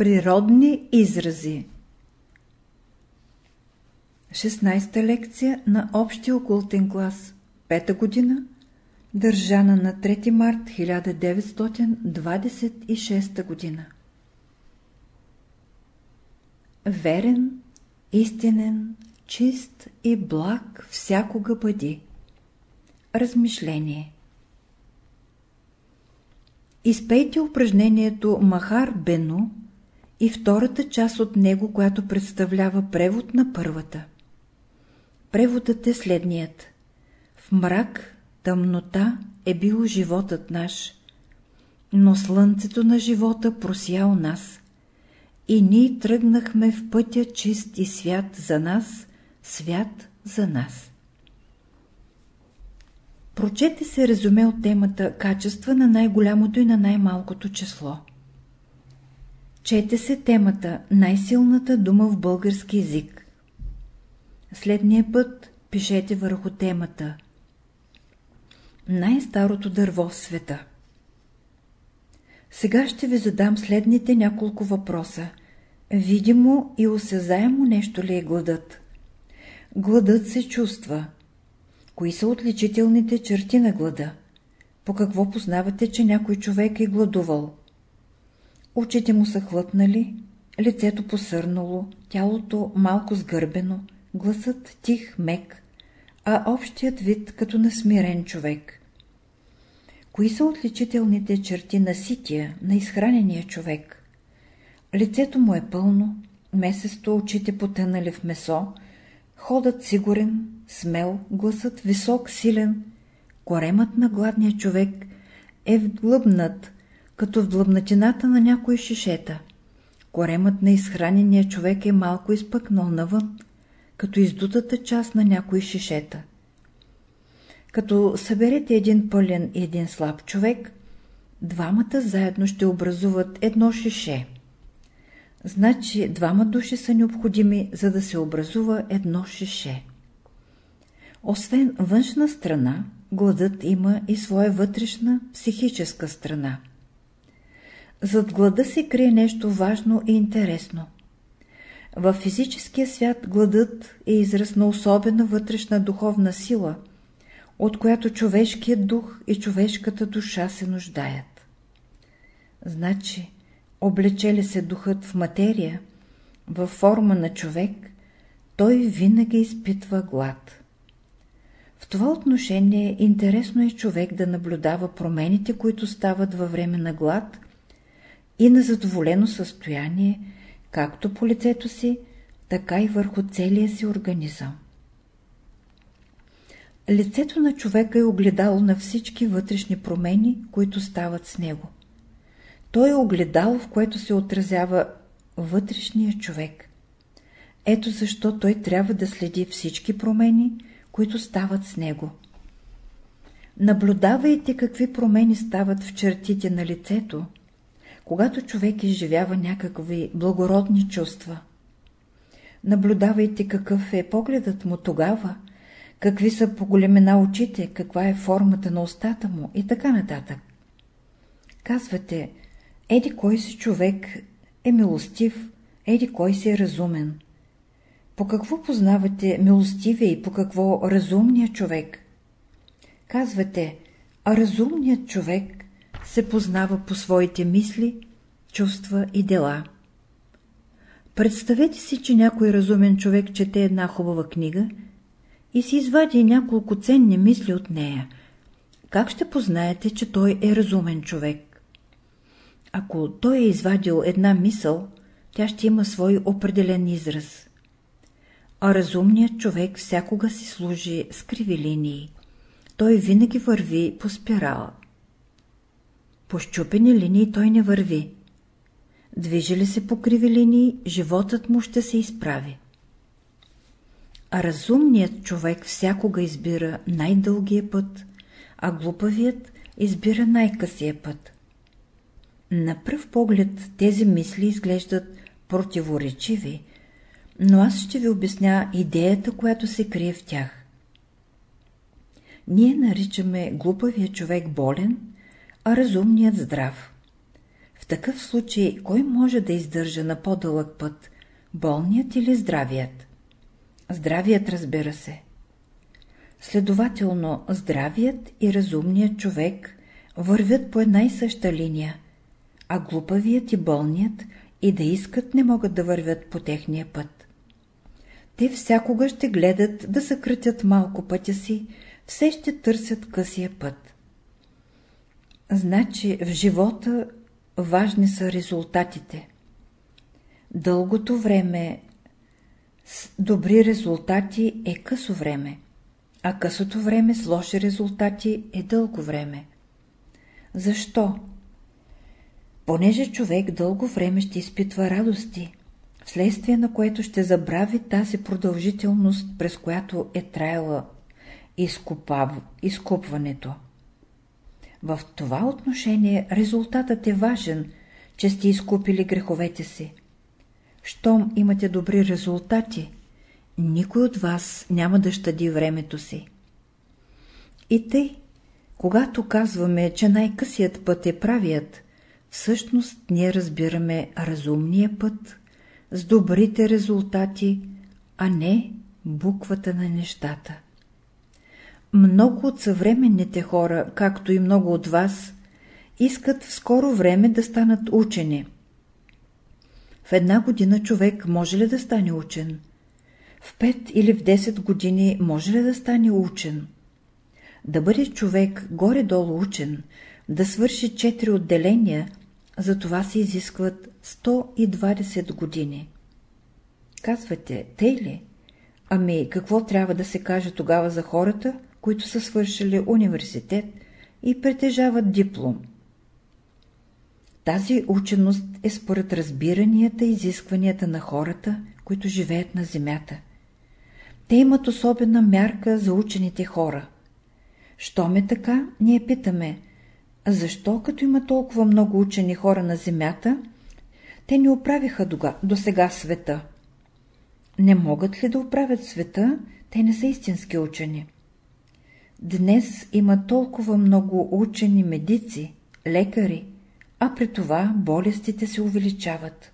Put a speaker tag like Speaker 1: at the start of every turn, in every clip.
Speaker 1: Природни изрази 16-та лекция на Общия окултен клас, пета година, държана на 3 март 1926 година. Верен, истинен, чист и благ всякога бъди. Размишление Изпейте упражнението Махар Бену и втората част от него, която представлява превод на първата. Преводът е следният. В мрак, тъмнота е бил животът наш, но слънцето на живота просия у нас. И ние тръгнахме в пътя чист и свят за нас, свят за нас. Прочете се резюме от темата Качества на най-голямото и на най-малкото число. Чете се темата Най-силната дума в български язик. Следния път пишете върху темата Най-старото дърво в света. Сега ще ви задам следните няколко въпроса. Видимо и осезаемо нещо ли е гладът? Гладът се чувства. Кои са отличителните черти на глада? По какво познавате, че някой човек е гладувал? Очите му са хлътнали, лицето посърнало, тялото малко сгърбено, гласът тих, мек, а общият вид като на смирен човек. Кои са отличителните черти на сития, на изхранения човек? Лицето му е пълно, месесто очите потънали в месо, ходът сигурен, смел, гласът висок, силен, коремът на гладния човек е вглъбнат, като в длъбнатината на някои шишета. Коремът на изхранения човек е малко изпъкнал навън, като издутата част на някои шишета. Като съберете един пълен и един слаб човек, двамата заедно ще образуват едно шише. Значи двама души са необходими, за да се образува едно шише. Освен външна страна, гладът има и своя вътрешна психическа страна. Зад глада се крие нещо важно и интересно. В физическия свят гладът е израз на особена вътрешна духовна сила, от която човешкият дух и човешката душа се нуждаят. Значи, облече ли се духът в материя, във форма на човек, той винаги изпитва глад. В това отношение интересно е човек да наблюдава промените, които стават във време на глад и на задоволено състояние, както по лицето си, така и върху целия си организъм. Лицето на човека е огледало на всички вътрешни промени, които стават с него. Той е огледало, в което се отразява вътрешния човек. Ето защо той трябва да следи всички промени, които стават с него. Наблюдавайте какви промени стават в чертите на лицето, когато човек изживява някакви благородни чувства. Наблюдавайте какъв е погледът му тогава, какви са по големина очите, каква е формата на устата му и така нататък. Казвате, еди кой си човек е милостив, еди кой си е разумен. По какво познавате милостивия и по какво разумния човек? Казвате, а разумният човек се познава по своите мисли, чувства и дела. Представете си, че някой разумен човек чете една хубава книга и си извади няколко ценни мисли от нея. Как ще познаете, че той е разумен човек? Ако той е извадил една мисъл, тя ще има свой определен израз. А разумният човек всякога си служи с криви линии. Той винаги върви по спирала. По щупени линии той не върви. Движи ли се по криви линии, животът му ще се изправи. А разумният човек всякога избира най-дългия път, а глупавият избира най-късия път. На пръв поглед тези мисли изглеждат противоречиви, но аз ще ви обясня идеята, която се крие в тях. Ние наричаме глупавия човек болен, а разумният здрав такъв случай кой може да издържа на по-дълъг път? Болният или здравият? Здравият, разбира се. Следователно, здравият и разумният човек вървят по една и съща линия, а глупавият и болният и да искат не могат да вървят по техния път. Те всякога ще гледат да съкратят малко пътя си, все ще търсят късия път. Значи в живота важни са резултатите. Дългото време с добри резултати е късо време, а късото време с лоши резултати е дълго време. Защо? Понеже човек дълго време ще изпитва радости, вследствие на което ще забрави тази продължителност, през която е траяла изкупав... изкупването. В това отношение резултатът е важен, че сте изкупили греховете си. Щом имате добри резултати, никой от вас няма да щади времето си. И тъй, когато казваме, че най-късият път е правият, всъщност ние разбираме разумния път с добрите резултати, а не буквата на нещата. Много от съвременните хора, както и много от вас, искат в скоро време да станат учени. В една година човек може ли да стане учен? В пет или в 10 години може ли да стане учен? Да бъде човек горе-долу учен, да свърши 4 отделения, за това се изискват 120 години. Казвате, тъй ли? Ами какво трябва да се каже тогава за хората, които са свършили университет и притежават диплом? Тази ученост е според разбиранията и изискванията на хората, които живеят на земята. Те имат особена мярка за учените хора. Щом е така, ние питаме, защо като има толкова много учени хора на земята, те не оправиха до сега света? Не могат ли да оправят света, те не са истински учени. Днес има толкова много учени медици, лекари, а при това болестите се увеличават.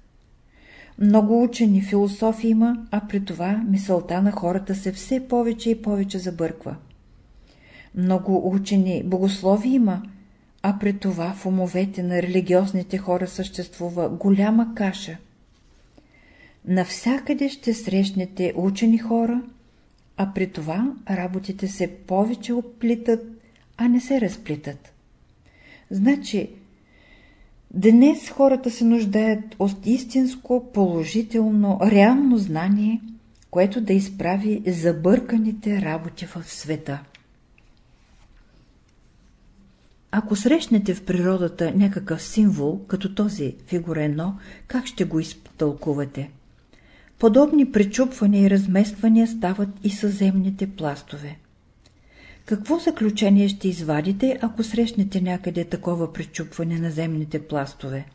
Speaker 1: Много учени философи има, а при това мисълта на хората се все повече и повече забърква. Много учени богослови има, а при това в умовете на религиозните хора съществува голяма каша. Навсякъде ще срещнете учени хора, а при това работите се повече оплитат, а не се разплитат. Значи, днес хората се нуждаят от истинско, положително, реално знание, което да изправи забърканите работи в света. Ако срещнете в природата някакъв символ, като този фигура едно, как ще го изтълкувате? Подобни пречупвания и размествания стават и съземните пластове. Какво заключение ще извадите, ако срещнете някъде такова пречупване на земните пластове?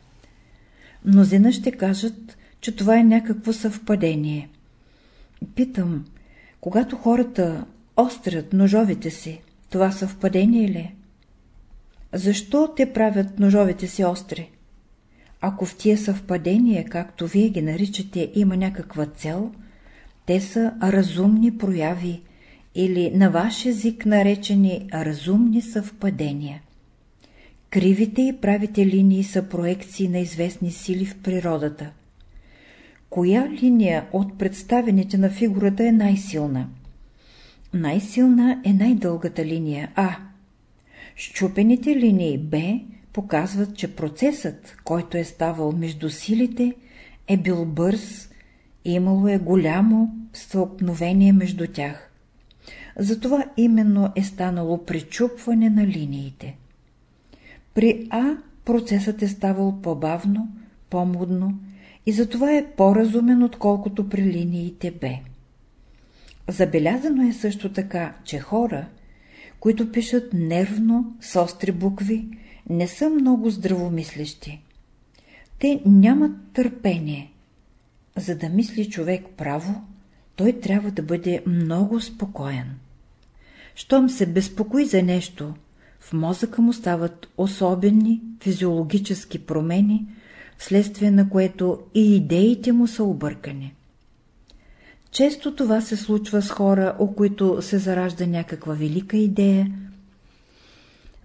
Speaker 1: Мнозина ще кажат, че това е някакво съвпадение. Питам, когато хората острят ножовете си, това съвпадение ли е? Защо те правят ножовете си остри? Ако в тия съвпадения, както вие ги наричате, има някаква цел, те са разумни прояви или на ваш език наречени разумни съвпадения. Кривите и правите линии са проекции на известни сили в природата. Коя линия от представените на фигурата е най-силна? Най-силна е най-дългата линия А. Щупените линии Б показват, че процесът, който е ставал между силите, е бил бърз и имало е голямо стълкновение между тях. Затова именно е станало причупване на линиите. При А процесът е ставал по-бавно, по-мудно и затова е по-разумен, отколкото при линиите Б. Забелязано е също така, че хора, които пишат нервно, с остри букви, не са много здравомислещи. Те нямат търпение. За да мисли човек право, той трябва да бъде много спокоен. Щом се безпокои за нещо, в мозъка му стават особени физиологически промени, вследствие на което и идеите му са объркани. Често това се случва с хора, о които се заражда някаква велика идея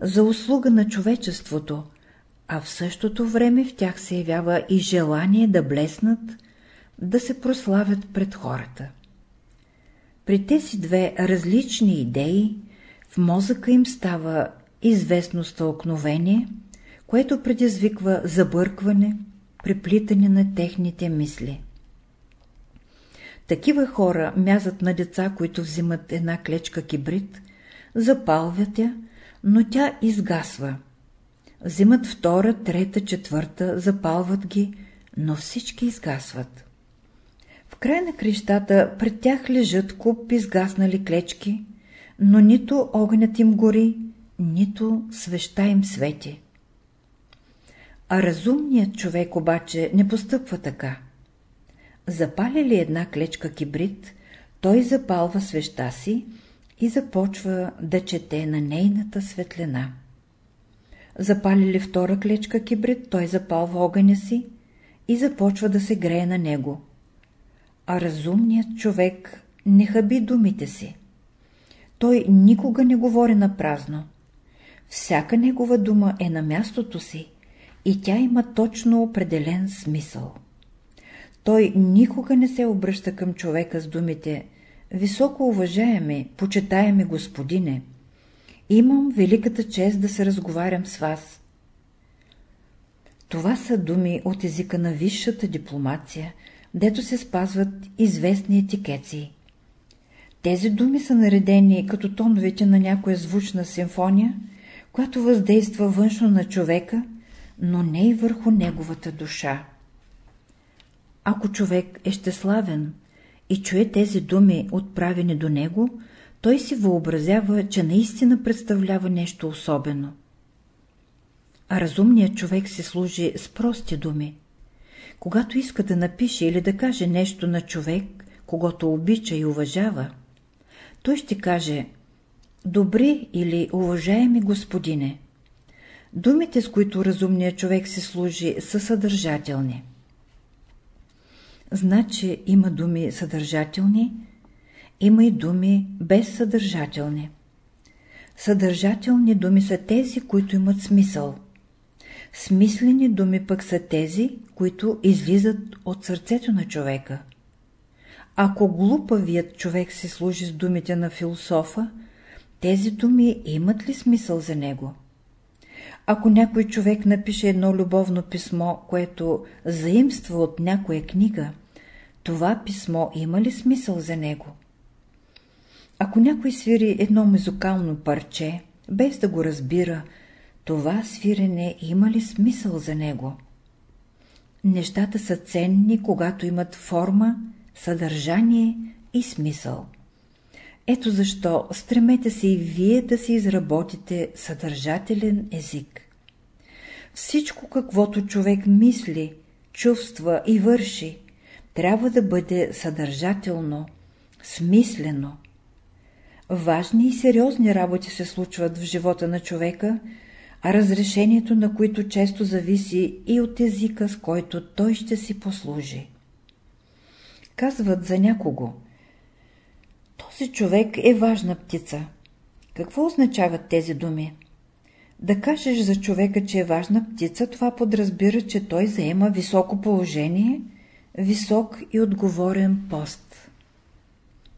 Speaker 1: за услуга на човечеството, а в същото време в тях се явява и желание да блеснат, да се прославят пред хората. При тези две различни идеи в мозъка им става известно стълкновение, което предизвиква забъркване, преплитане на техните мисли. Такива хора мязат на деца, които взимат една клечка кибрид, запалват я, но тя изгасва. Взимат втора, трета, четвърта, запалват ги, но всички изгасват. В край на крещата пред тях лежат куп изгаснали клечки, но нито огънят им гори, нито свеща им свети. А разумният човек обаче не постъпва така. Запали ли една клечка кибрид, той запалва свеща си и започва да чете на нейната светлина. Запали ли втора клечка кибрид, той запалва огъня си и започва да се грее на него. А разумният човек не хаби думите си. Той никога не говори на празно. Всяка негова дума е на мястото си и тя има точно определен смисъл. Той никога не се обръща към човека с думите «Високо уважаеми, почитаеми господине, имам великата чест да се разговарям с вас». Това са думи от езика на висшата дипломация, дето се спазват известни етикеции. Тези думи са наредени като тоновете на някоя звучна симфония, която въздейства външно на човека, но не и върху неговата душа. Ако човек е щеславен и чуе тези думи отправени до него, той си въобразява, че наистина представлява нещо особено. А разумният човек се служи с прости думи. Когато иска да напише или да каже нещо на човек, когато обича и уважава, той ще каже «Добри или уважаеми господине». Думите, с които разумният човек се служи, са съдържателни. Значи има думи съдържателни, има и думи безсъдържателни. Съдържателни думи са тези, които имат смисъл. Смислени думи пък са тези, които излизат от сърцето на човека. Ако глупавият човек се служи с думите на философа, тези думи имат ли смисъл за него? Ако някой човек напише едно любовно писмо, което заимства от някоя книга, това писмо има ли смисъл за него? Ако някой свири едно музикално парче, без да го разбира, това свирене има ли смисъл за него? Нещата са ценни, когато имат форма, съдържание и смисъл. Ето защо стремете се и вие да си изработите съдържателен език. Всичко, каквото човек мисли, чувства и върши, трябва да бъде съдържателно, смислено. Важни и сериозни работи се случват в живота на човека, а разрешението на които често зависи и от езика, с който той ще си послужи. Казват за някого – този човек е важна птица. Какво означават тези думи? Да кажеш за човека, че е важна птица, това подразбира, че той заема високо положение, висок и отговорен пост.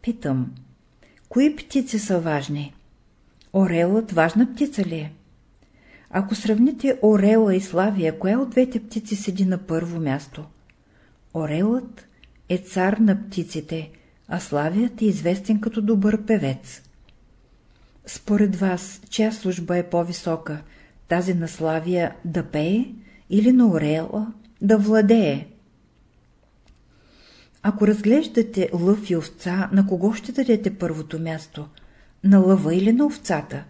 Speaker 1: Питам, кои птици са важни? Орелът важна птица ли е? Ако сравните орела и славия, коя от двете птици седи на първо място? Орелът е цар на птиците, а Славият е известен като добър певец. Според вас, чия служба е по-висока, тази на Славия да пее или на Орела да владее? Ако разглеждате лъв и овца, на кого ще дадете първото място? На лъва или на овцата?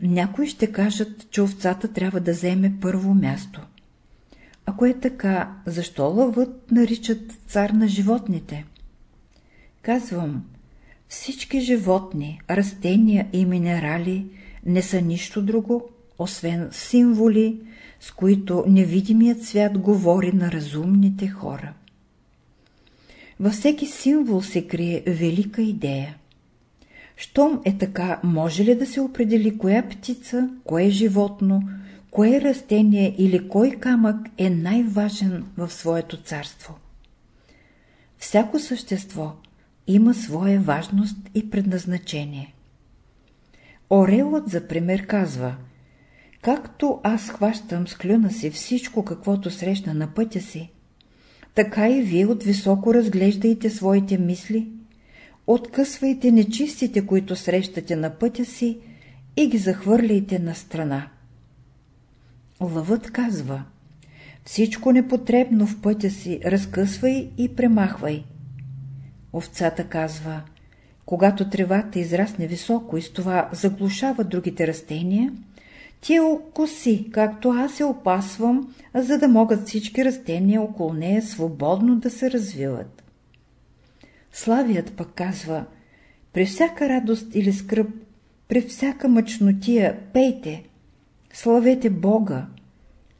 Speaker 1: Някои ще кажат, че овцата трябва да вземе първо място. Ако е така, защо лъвът наричат цар на животните? Казвам, всички животни, растения и минерали не са нищо друго, освен символи, с които невидимият свят говори на разумните хора. Във всеки символ се крие велика идея. Щом е така, може ли да се определи коя птица, кое животно, кое растение или кой камък е най-важен в своето царство? Всяко същество има своя важност и предназначение. Орелът, за пример, казва Както аз хващам с клюна си всичко, каквото срещна на пътя си, така и вие от високо разглеждайте своите мисли, откъсвайте нечистите, които срещате на пътя си и ги захвърляйте на страна. Лъвът казва Всичко непотребно в пътя си разкъсвай и премахвай. Овцата казва Когато тревата израсне високо и с това заглушава другите растения, ти окоси, както аз се опасвам, за да могат всички растения около нея свободно да се развиват. Славият пък казва, при всяка радост или скръп, при всяка мъчнотия пейте, славете Бога,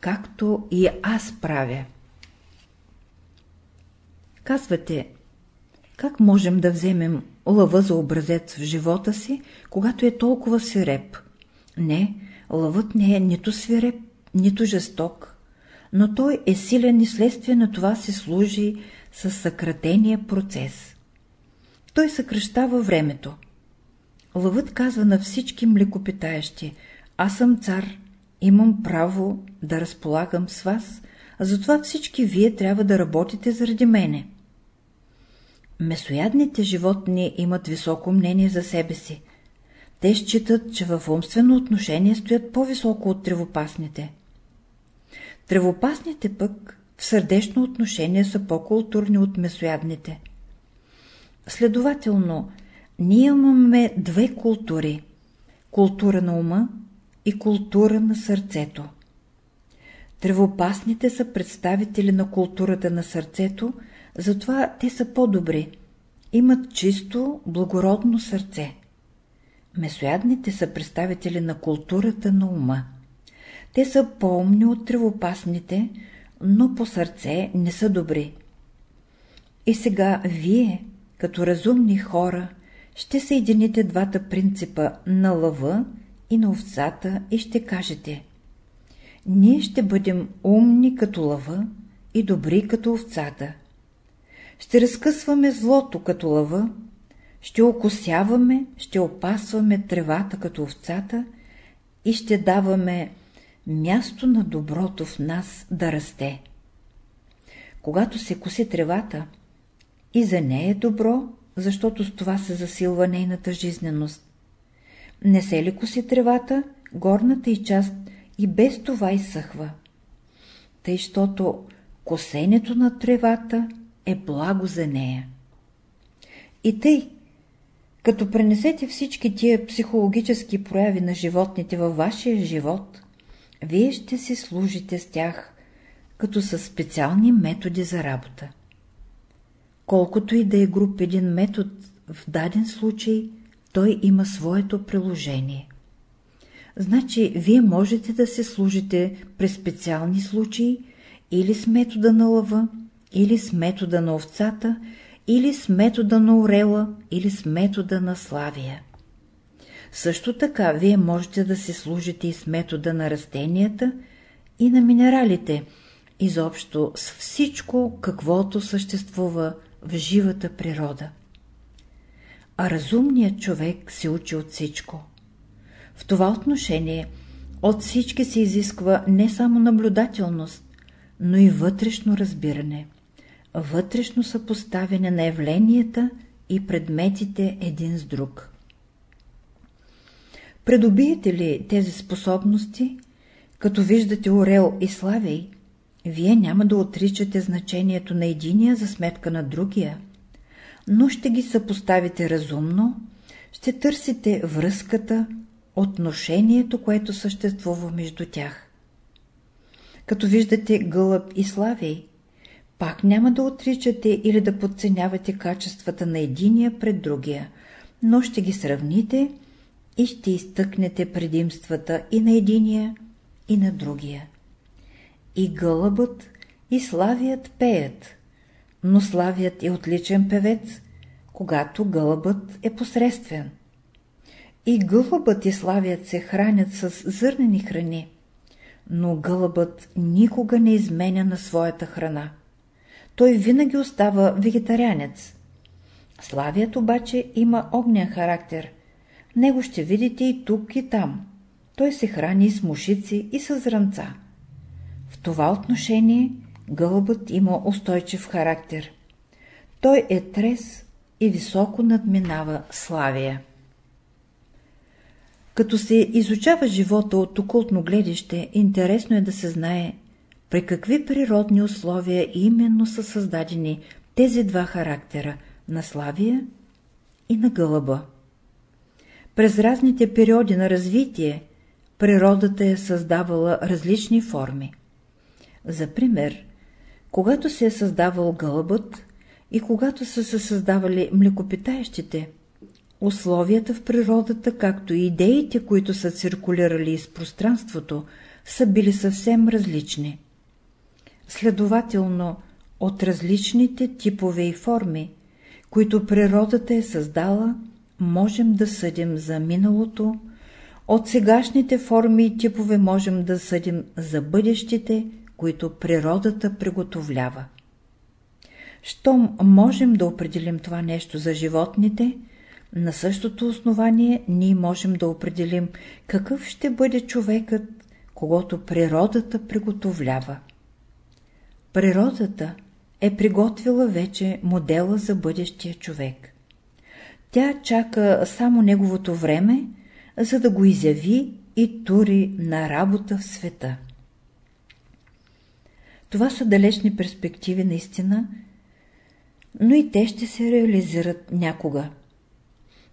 Speaker 1: както и аз правя. Казвате, как можем да вземем лъва за образец в живота си, когато е толкова свиреп? Не, лъвът не е нито свиреп, нито жесток, но той е силен и следствие на това се служи с съкратения процес. Той съкръщава времето. Лъвът казва на всички млекопитаещи, аз съм цар, имам право да разполагам с вас, а затова всички вие трябва да работите заради мене. Месоядните животни имат високо мнение за себе си. Те считат, че в умствено отношение стоят по-високо от тревопасните. Тревопасните пък в сърдечно отношение са по-културни от месоядните. Следователно, ние имаме две култури – култура на ума и култура на сърцето. Тревопасните са представители на културата на сърцето, затова те са по-добри, имат чисто, благородно сърце. Месоядните са представители на културата на ума. Те са по-умни от тревопасните, но по сърце не са добри. И сега вие, като разумни хора, ще съедините двата принципа на лъва и на овцата и ще кажете Ние ще бъдем умни като лъва и добри като овцата. Ще разкъсваме злото като лъва, ще окосяваме, ще опасваме тревата като овцата и ще даваме място на доброто в нас да расте. Когато се коси тревата, и за нея е добро, защото с това се засилва нейната жизненост. Не се ли коси тревата, горната и част и без това изсъхва. Тъй, щото косенето на тревата е благо за нея. И тъй, като пренесете всички тия психологически прояви на животните във вашия живот, вие ще си служите с тях, като са специални методи за работа. Колкото и да е груп един метод в даден случай, той има своето приложение. Значи, вие можете да се служите през специални случаи или с метода на лъва, или с метода на овцата, или с метода на орела, или с метода на славия. Също така, вие можете да се служите и с метода на растенията и на минералите, изобщо с всичко, каквото съществува в живата природа. А разумният човек се учи от всичко. В това отношение от всички се изисква не само наблюдателност, но и вътрешно разбиране, вътрешно съпоставяне на явленията и предметите един с друг. Предобиете ли тези способности, като виждате Орел и Славей, вие няма да отричате значението на единия за сметка на другия, но ще ги съпоставите разумно, ще търсите връзката, отношението, което съществува между тях. Като виждате гълъб и славей, пак няма да отричате или да подценявате качествата на единия пред другия, но ще ги сравните и ще изтъкнете предимствата и на единия, и на другия. И гълъбът, и славият пеят, но славият е отличен певец, когато гълъбът е посредствен. И гълъбът и славият се хранят с зърнени храни, но гълъбът никога не изменя на своята храна. Той винаги остава вегетарианец. Славият обаче има огнен характер. Него ще видите и тук и там. Той се храни с мушици и с зранца. В това отношение гълъбът има устойчив характер. Той е трес и високо надминава славия. Като се изучава живота от окултно гледище, интересно е да се знае при какви природни условия именно са създадени тези два характера – на славия и на гълъба. През разните периоди на развитие природата е създавала различни форми. За пример, когато се е създавал гълъбът и когато са се създавали млекопитаещите – Условията в природата, както и идеите, които са циркулирали из пространството, са били съвсем различни. Следователно, от различните типове и форми, които природата е създала, можем да съдим за миналото, от сегашните форми и типове можем да съдим за бъдещите, които природата приготовлява. Щом можем да определим това нещо за животните – на същото основание ние можем да определим какъв ще бъде човекът, когато природата приготовлява. Природата е приготвила вече модела за бъдещия човек. Тя чака само неговото време, за да го изяви и тури на работа в света. Това са далечни перспективи наистина, но и те ще се реализират някога.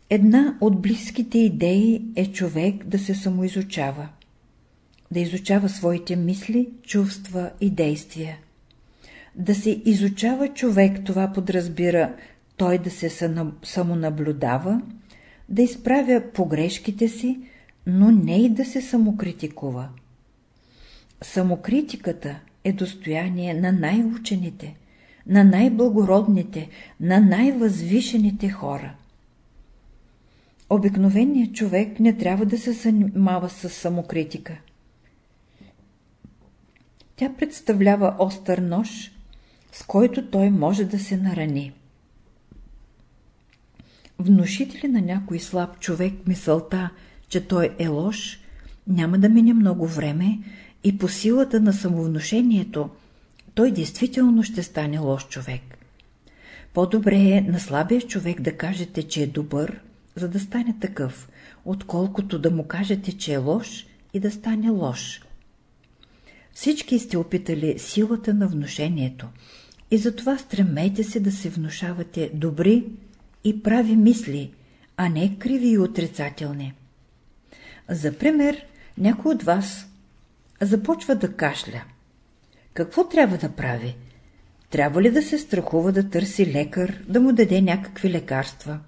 Speaker 1: Една от близките идеи е човек да се самоизучава. Да изучава своите мисли, чувства и действия. Да се изучава човек, това подразбира той да се самонаблюдава, да изправя погрешките си, но не и да се самокритикува. Самокритиката е достояние на най-учените, на най-благородните, на най-възвишените хора. Обикновеният човек не трябва да се занимава с самокритика. Тя представлява остър нож, с който той може да се нарани. Внушители на някой слаб човек мисълта, че той е лош, няма да мине много време и по силата на самовнушението той действително ще стане лош човек. По-добре е на слабия човек да кажете, че е добър, за да стане такъв, отколкото да му кажете, че е лош и да стане лош. Всички сте опитали силата на внушението и затова стремейте се да се внушавате добри и прави мисли, а не криви и отрицателни. За пример, някой от вас започва да кашля. Какво трябва да прави? Трябва ли да се страхува да търси лекар, да му даде някакви лекарства?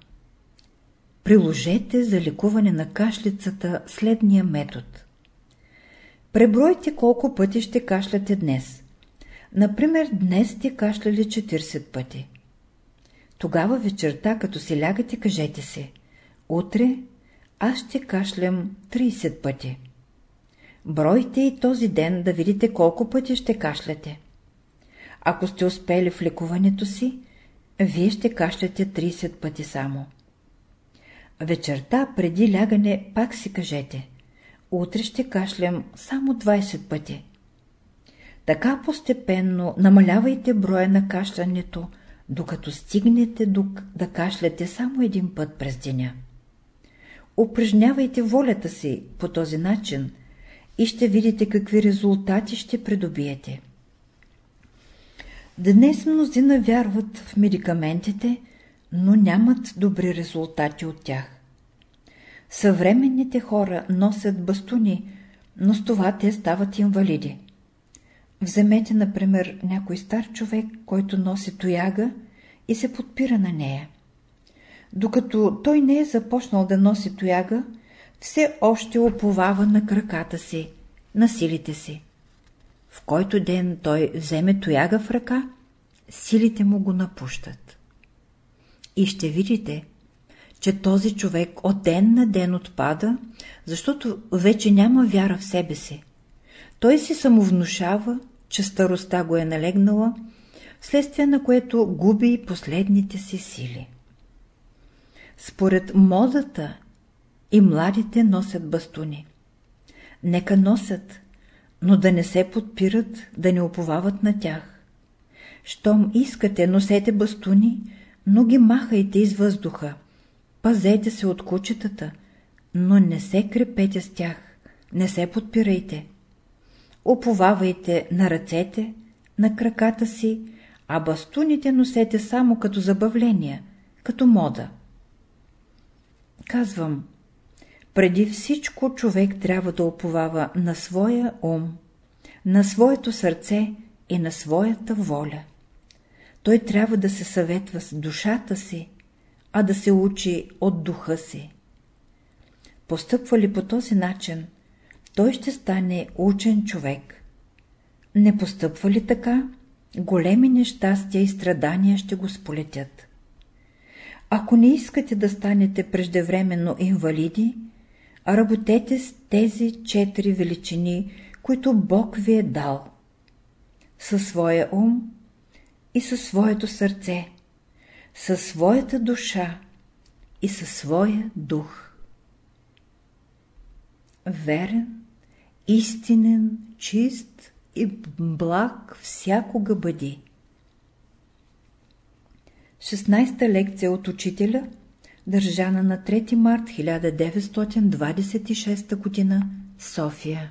Speaker 1: Приложете за лекуване на кашлицата следния метод. Пребройте колко пъти ще кашляте днес. Например, днес сте кашляли 40 пъти. Тогава вечерта, като се лягате, кажете се Утре аз ще кашлям 30 пъти. Бройте и този ден да видите колко пъти ще кашляте. Ако сте успели в лекуването си, вие ще кашляте 30 пъти само. Вечерта преди лягане пак си кажете Утре ще кашлям само 20 пъти. Така постепенно намалявайте броя на кашлянето, докато стигнете до да кашляте само един път през деня. Упражнявайте волята си по този начин и ще видите какви резултати ще придобиете. Днес мнозина вярват в медикаментите, но нямат добри резултати от тях. Съвременните хора носят бастуни, но с това те стават инвалиди. Вземете, например, някой стар човек, който носи тояга и се подпира на нея. Докато той не е започнал да носи тояга, все още оповава на краката си, на силите си. В който ден той вземе тояга в ръка, силите му го напущат. И ще видите, че този човек от ден на ден отпада, защото вече няма вяра в себе си. Той си самовнушава, че староста го е налегнала, вследствие на което губи последните си сили. Според модата и младите носят бастуни. Нека носят, но да не се подпират, да не оповават на тях. Щом искате, носете бастуни, но ги махайте из въздуха. Пазете се от кучетата, но не се крепете с тях, не се подпирайте. Оповавайте на ръцете, на краката си, а бастуните носете само като забавление, като мода. Казвам, преди всичко човек трябва да оповава на своя ум, на своето сърце и на своята воля. Той трябва да се съветва с душата си, а да се учи от духа си. Постъпва ли по този начин, той ще стане учен човек. Не постъпва ли така, големи нещастия и страдания ще го сполетят. Ако не искате да станете преждевременно инвалиди, работете с тези четири величини, които Бог ви е дал. Със своя ум и със своето сърце, със своята душа и със своя дух. Верен, истинен, чист и благ всякога бъди. 16-та лекция от учителя, държана на 3 март 1926 г. София